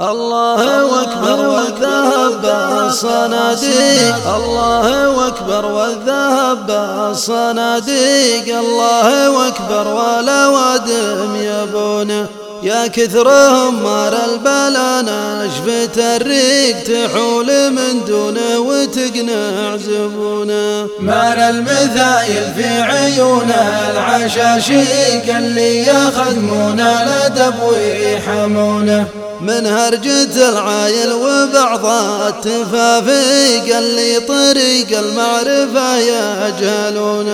الله أكبر والذهب بالصناديق الله أكبر والذهب بالصناديق الله أكبر ولا ودم يبونه يا كثرهم مار البلا نشفت الريق تحول من دونه وتقنع زبونه مار المثايل في عيون العشاشيق اللي يخدمون الادب ويحمونه من هرجة العايل وبعض التفافيق اللي طريق المعرفة يجهلون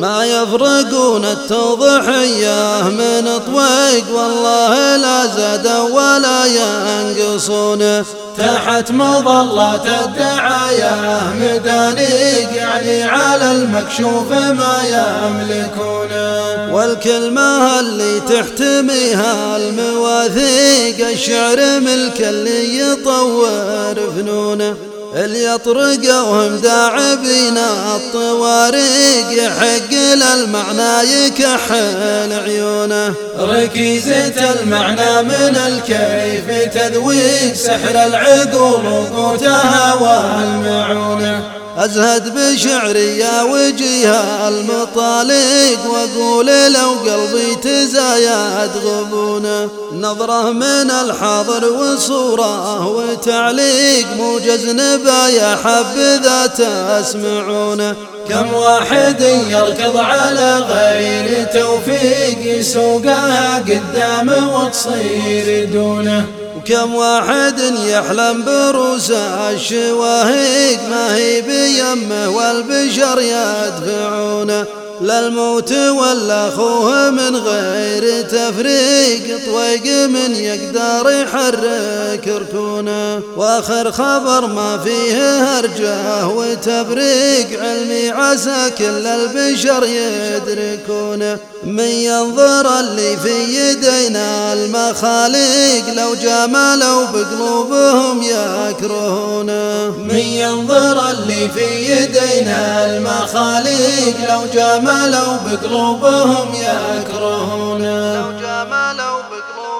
ما يفرقون التضحية من طويق والله لا زاد ولا ينقصون. تحت مظلة الدعاية مدانيق يعني على المكشوف ما يملكونه والكلمة اللي تحتميها المواثيق الشعر ملك اللي يطور فنونه اللي يطرقوهم داعبين الطواريق يحق للمعنى يكحل عيونه. ركيزة المعنى من الكيف تذويق سحر العقول وقوتها والمعونة. أزهد بشعري يا وجيه المطالق وأقول لو قلبي تزايد غبونه نظرة من الحاضر وصورة وتعليق موجز نبايا حبذا تسمعونه كم واحد يركض على غير توفيق يسوقها قدامه وتصير دونه. وكم واحد يحلم بروس الشواهيق ما والبشر يدفعونه للموت ولا خوه من غير تفريق طويق من يقدر يحرك ركونه. وآخر خبر ما فيه هرجه وتبريق علمي عسى كل البشر يدركونه. من ينظر اللي في يدينا المخاليق لو جملوا بقلوبهم يكرهونه. من ينظر اللي في يدينا المخاليق لو جملوا بقلوبهم يكرهونا لو جملوا بقلوبهم